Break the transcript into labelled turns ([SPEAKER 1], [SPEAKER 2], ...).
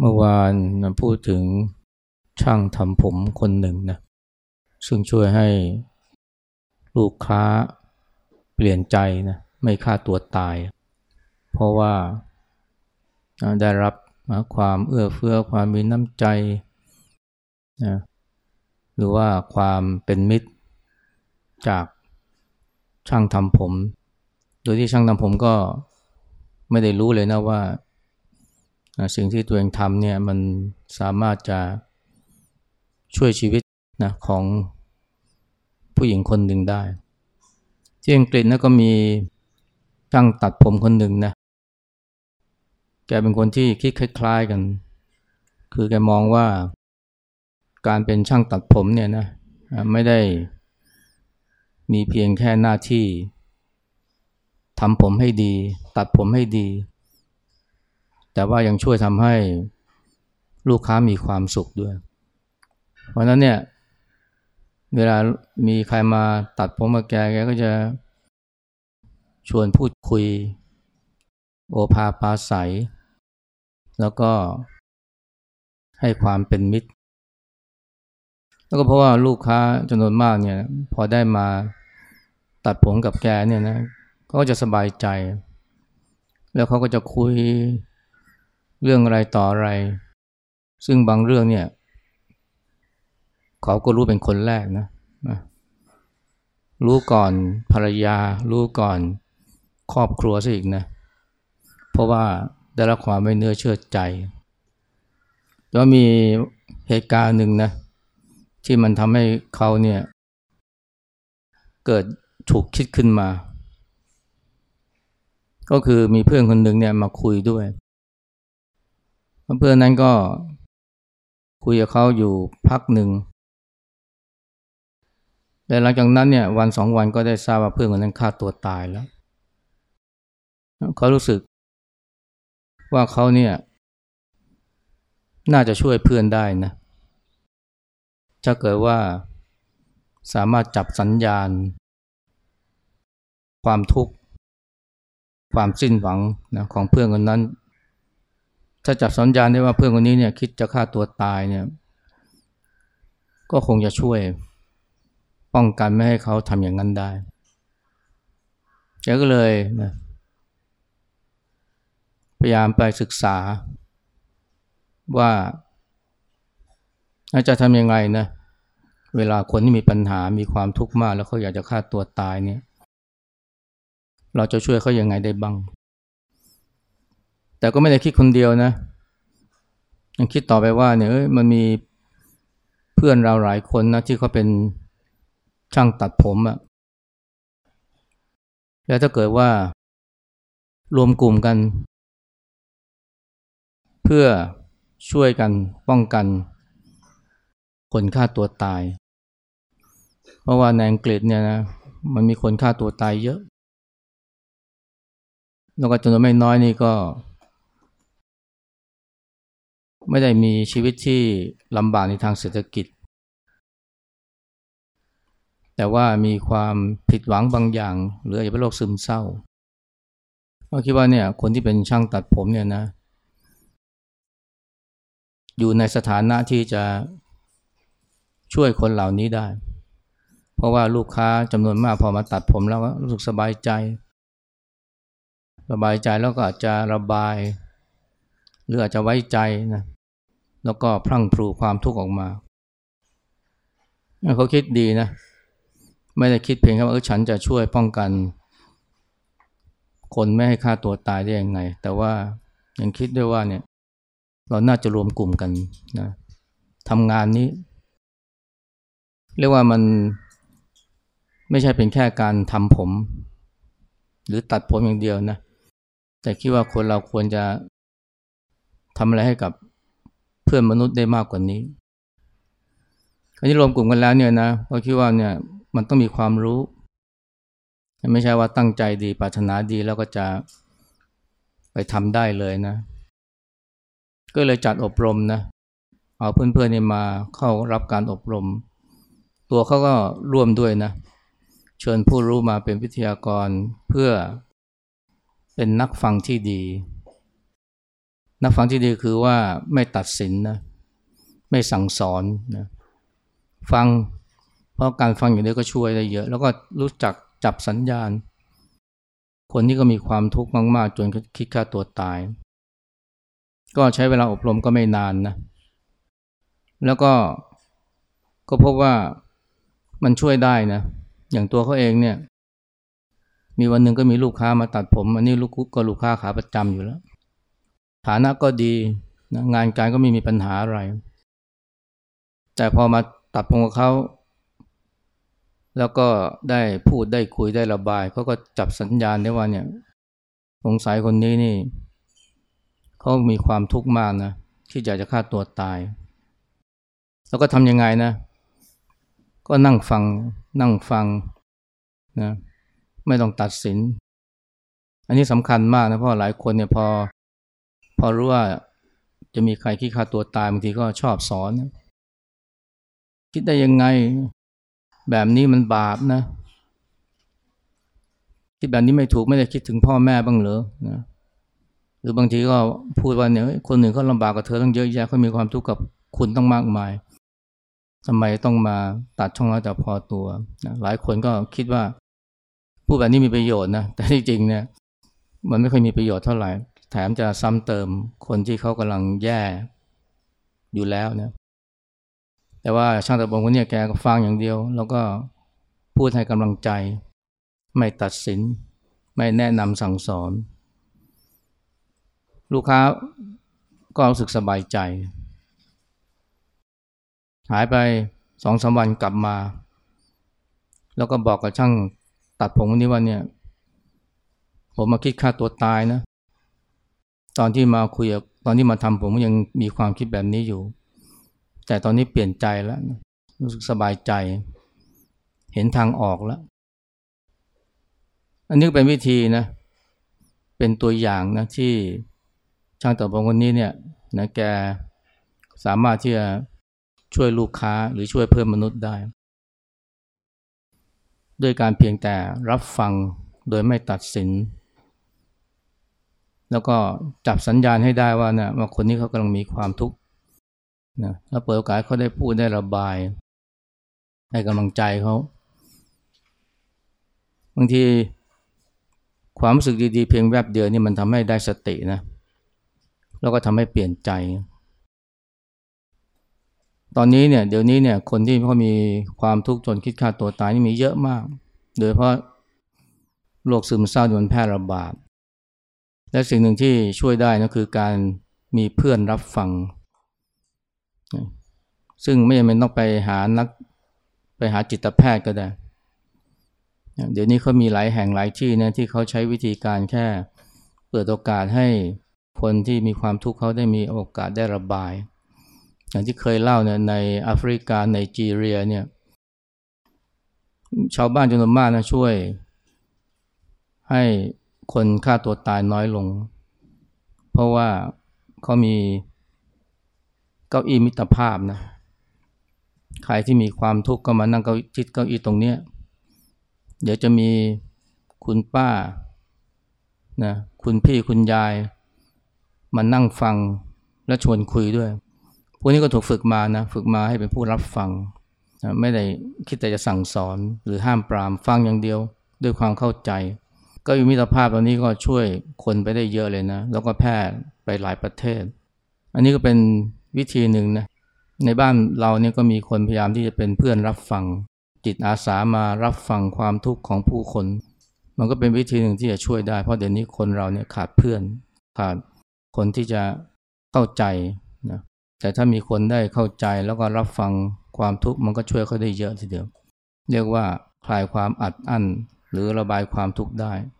[SPEAKER 1] เมื่อวานพูดถึงช่างทำผมคนหนึ่งนะซึ่งช่วยให้ลูกค้าเปลี่ยนใจนะไม่ฆ่าตัวตาย เพราะว่าได้รับความเอื้อเฟื้อความมีน้ำใจนะหรือว่าความเป็นมิตรจากช่างทำผม โดยที่ช่างทำผมก็ไม่ได้รู้เลยนะว่า สิ่งที่ตัวเองทำเนี่ยมันสามารถจะช่วยชีวิตนะของผู้หญิงคนหนึ่งได้ ที่อังกฤษนะก็มีช่างตัดผมคนหนึ่งนะแกเป็นคนที่คิดคล้ายๆกัน คือแกมองว่าการเป็นช่างตัดผมเนี่ยนะไม่ได้มีเพียงแค่หน้าที่ทำผมให้ดี ตัดผมให้ดี แต่ว่ายังช่วยทำให้ลูกค้ามีความสุขด้วย เพราะนั้นเนี่ยเวลามีใครมาตัดผมมาแกแกก็จะชวนพูดคุย โอภาปาใสแล้วก็ให้ความเป็นมิตร แล้วก็เพราะว่าลูกค้าจำนวนมากเนี่ยพอได้มาตัดผมกับแกเนี่ยนะเขาก็จะสบายใจ แล้วเขาก็จะคุย เรื่องอะไรต่ออะไร ซึ่งบางเรื่องเนี่ย เขาก็รู้เป็นคนแรกนะนะรู้ก่อนภรรยา รู้ก่อนครอบครัวซะอีกนะ เพราะว่าได้รับความไม่เนื้อเชื่อใจ แล้วมีเหตุการณ์หนึ่งนะ ที่มันทำให้เขาเนี่ย เกิดถูกคิดขึ้นมา ก็คือมีเพื่อนคนหนึ่งเนี่ยมาคุยด้วย เพื่อนนั้นก็คุยกับเขาอยู่พักหนึ่งแต่หลังจากนั้นเนี่ยวันสองวันก็ได้ทราบว่าเพื่อนคนนั้นฆ่าตัวตายแล้ว เขารู้สึก ว่าเขาเนี่ย น่าจะช่วยเพื่อนได้นะ ถ้าเกิดว่าสามารถจับสัญญาณ ความทุกข์ ความสิ้นหวังนะของเพื่อนคนนั้น ถ้าจับสัญญาณได้ว่าเพื่อนคนนี้เนี่ยคิดจะฆ่าตัวตายเนี่ย ก็คงจะช่วยป้องกันไม่ให้เขาทำอย่างนั้นได้แกก็เลยนะพยายามไปศึกษา ว่าจะทำยังไงนะเวลาคนที่มีปัญหามีความทุกข์มาก แล้วเขาอยากจะฆ่าตัวตายเนี่ย เราจะช่วยเขายังไงได้บ้าง แต่ก็ไม่ได้คิดคนเดียวนะยังคิดต่อไปว่าเนี่ยมันมีเพื่อนเราหลายคนนะที่เขาเป็นช่างตัดผมอะแล้วถ้าเกิดว่ารวมกลุ่มกัน เพื่อช่วยกันป้องกันคนฆ่าตัวตาย เพราะว่าในอังกฤษเนี่ยนะมันมีคนฆ่าตัวตายเยอะ แล้วก็จำนวนไม่น้อยนี่ก็ ไม่ได้มีชีวิตที่ลำบากในทางเศรษฐกิจ แต่ว่ามีความผิดหวังบางอย่าง หรืออาจจะเป็นโรคซึมเศร้าก็คิดว่าเนี่ยคนที่เป็นช่างตัดผมเนี่ยนะ อยู่ในสถานะที่จะช่วยคนเหล่านี้ได้ เพราะว่าลูกค้าจำนวนมากพอมาตัดผมแล้วก็รู้สึกสบายใจ สบายใจแล้วก็อาจจะระบาย หรืออาจจะไว้ใจนะแล้วก็พรั่งพรูความทุกข์ออกมา เขาคิดดีนะ ไม่ได้คิดเพียงแค่ว่าเออฉันจะช่วยป้องกัน คนไม่ให้ฆ่าตัวตายได้ยังไง แต่ว่ายังคิดด้วยว่าเนี่ย เราน่าจะรวมกลุ่มกันนะทำงานนี้ เรียกว่ามันไม่ใช่เป็นแค่การทำผม หรือตัดผมอย่างเดียวนะ แต่คิดว่าคนเราควรจะ ทำอะไรให้กับเพื่อนมนุษย์ได้มากกว่านี้อันนี้รวมกลุ่มกันแล้วเนี่ยนะก็คิดว่าเนี่ยมันต้องมีความรู้ ไม่ใช่ว่าตั้งใจดีปรารถนาดีแล้วก็จะไปทำได้เลยนะ ก็เลยจัดอบรมนะเอาเพื่อนๆนี่มาเข้ารับการอบรม ตัวเขาก็ร่วมด้วยนะเชิญผู้รู้มาเป็นวิทยากรเพื่อเป็นนักฟังที่ดี นักฟังที่ดีคือว่าไม่ตัดสินนะไม่สั่งสอนนะฟังเพราะการฟังอย่างนี้ก็ช่วยได้เยอะ แล้วก็รู้จักจับสัญญาณ คนที่ก็มีความทุกข์มาก ๆ จนคิดฆ่าตัวตาย ก็ใช้เวลาอบรมก็ไม่นานนะแล้วก็ก็พบว่ามันช่วยได้นะอย่างตัวเขาเองเนี่ย มีวันหนึ่งก็มีลูกค้ามาตัดผม อันนี้ลูกก็ลูกค้าขาประจำอยู่แล้ว ฐานะก็ดีนะงานการก็ไม่มีปัญหาอะไร แต่พอมาตัดผมกับเขาแล้วก็ได้พูดได้คุยได้ระบายเขาก็จับสัญญาณได้ว่าเนี่ยสงสัยคนนี้นี่เขามีความทุกข์มากนะที่อยากจะฆ่าตัวตาย แล้วก็ทำยังไงนะ ก็นั่งฟังนั่งฟังนะไม่ต้องตัดสิน อันนี้สำคัญมากนะเพราะหลายคนเนี่ยพอ พอรู้ว่าจะมีใครที่ฆ่าตัวตายบางทีก็ชอบสอน คิดได้ยังไง แบบนี้มันบาปนะ คิดแบบนี้ไม่ถูกไม่ได้คิดถึงพ่อแม่บ้างเหรอนะหรือบางทีก็พูดว่าเนี่ยคนหนึ่งเขาลำบากกับเธอต้องเยอะแยะเขามีความทุกข์กับคุณต้องมากมายทำไมต้องมาตัดช่องน้อยแต่พอตัวนะหลายคนก็คิดว่า พูดแบบนี้มีประโยชน์นะแต่ที่จริงเนี่ยมันไม่ค่อยมีประโยชน์เท่าไหร่ แถมจะซ้ำเติมคนที่เขากำลังแย่อยู่แล้วเนี่ยแต่ว่าช่างตะบงคนนี้แกก็ฟังอย่างเดียว แล้วก็พูดให้กำลังใจ ไม่ตัดสิน ไม่แนะนำสั่งสอน ลูกค้าก็รู้สึกสบายใจ หายไปสองสาวันกลับมา แล้วก็บอกกับช่างตัดผมคนนี้ว่าเนี่ย ผมมาคิดฆ่าตัวตายนะ ตอนที่มาคุยตอนที่มาทำผมยังมีความคิดแบบนี้อยู่ แต่ตอนนี้เปลี่ยนใจแล้วรู้สึกสบายใจ เห็นทางออกแล้ว อันนี้เป็นวิธีนะ เป็นตัวอย่างนะที่ช่างต่อปคนนี้เนี่ยนะแกสามารถที่จะช่วยลูกค้าหรือช่วยเพิ่มมนุษย์ได้ ด้วยการเพียงแต่รับฟังโดยไม่ตัดสิน แล้วก็จับสัญญาณให้ได้ว่านะว่าคนนี้เขากำลังมีความทุกข์นะแล้วเปิดโอกาสเขาได้พูดได้ระบาย ให้กำลังใจเขาบางทีความรู้สึกดีๆ เพียงแวบเดียวนี่มันทำให้ได้สตินะ แล้วก็ทำให้เปลี่ยนใจ ตอนนี้เนี่ยเดี๋ยวนี้เนี่ยคนที่เขามีความทุกข์จนคิดฆ่าตัวตายนี่มีเยอะมาก โดยเพราะโรคซึมเศร้ามันแพร่ระบาด และสิ่งหนึ่งที่ช่วยได้นะคือการมีเพื่อนรับฟัง ซึ่งไม่จำเป็นต้องไปหานักไปหาจิตแพทย์ก็ได้ เดี๋ยวนี้เขามีหลายแห่งหลายที่นะที่เขาใช้วิธีการแค่เปิดโอกาสให้คนที่มีความทุกข์เขาได้มีโอกาสได้ระบาย อย่างที่เคยเล่าเนี่ยในแอฟริกาในจีเรียเนี่ยชาวบ้านจำนวนมากนะช่วยให้ คนฆ่าตัวตายน้อยลง เพราะว่าเขามีเก้าอี้มิตรภาพนะใครที่มีความทุกข์ก็มานั่งเก้าทิศเก้าอี้ตรงเนี้ยเดี๋ยวจะมีคุณป้านะคุณพี่คุณยายมานั่งฟังและชวนคุยด้วย พวกนี้ก็ถูกฝึกมานะฝึกมาให้เป็นผู้รับฟังนะไม่ได้คิดแต่จะสั่งสอนหรือห้ามปรามฟังอย่างเดียวด้วยความเข้าใจ ก็อยู่มิตรภาพตอนนี้ก็ช่วยคนไปได้เยอะเลยนะ แล้วก็แพร่ไปหลายประเทศ อันนี้ก็เป็นวิธีหนึ่งนะ ในบ้านเราเนี่ยก็มีคนพยายามที่จะเป็นเพื่อนรับฟัง จิตอาสามารับฟังความทุกข์ของผู้คน มันก็เป็นวิธีหนึ่งที่จะช่วยได้ เพราะเดี๋ยวนี้คนเราเนี่ยขาดเพื่อน ขาดคนที่จะเข้าใจนะ แต่ถ้ามีคนได้เข้าใจแล้วก็รับฟังความทุกข์มันก็ช่วยเขาได้เยอะทีเดียว เรียกว่าคลายความอัดอั้นหรือระบายความทุกข์ได้